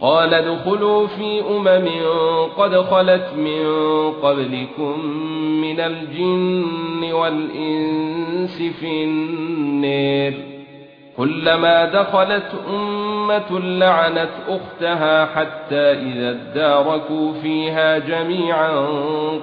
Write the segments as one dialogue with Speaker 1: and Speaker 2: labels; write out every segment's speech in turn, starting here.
Speaker 1: قال ادخلوا في أمم قد خلت من قبلكم من الجن والإنس في النار كلما دخلت أمة لعنت أختها حتى إذا اداركوا فيها جميعا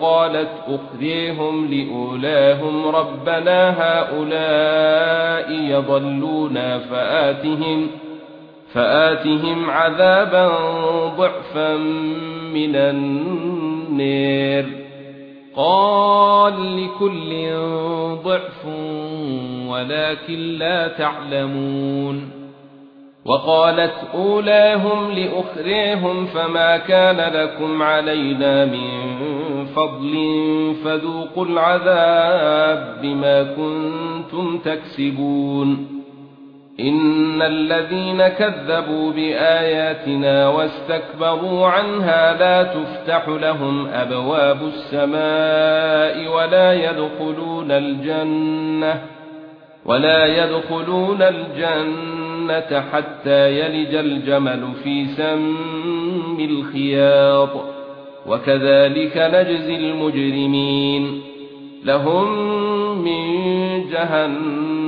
Speaker 1: قالت اخريهم لأولاهم ربنا هؤلاء يضلون فآتهم فآتهم عذابا ضعفا من النار قال لكل ضعف ولكن لا تعلمون. وقالت أولاهم لأخريهم فما كان لكم علينا من فضل فذوقوا العذاب بما كنتم تكسبون. ان الذين كذبوا باياتنا واستكبروا عنها لا تفتح لهم ابواب السماء ولا يدخلون الجنه ولا يدخلون الجنه حتى يلج الجمل في سم الخياط وكذلك نجزي المجرمين لهم من جهنم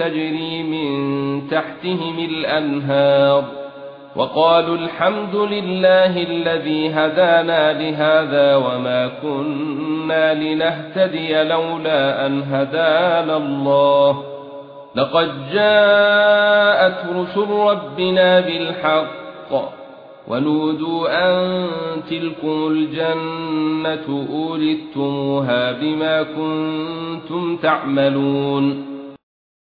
Speaker 1: تجري من تحتهم الأنهار وقالوا الحمد لله الذي هدانا لهذا وما كنا لنهتدي لولا أن هدانا الله. لقد جاءت رسل ربنا بالحق ونودوا أن تلكم الجنة اورثتموها بما كنتم تعملون.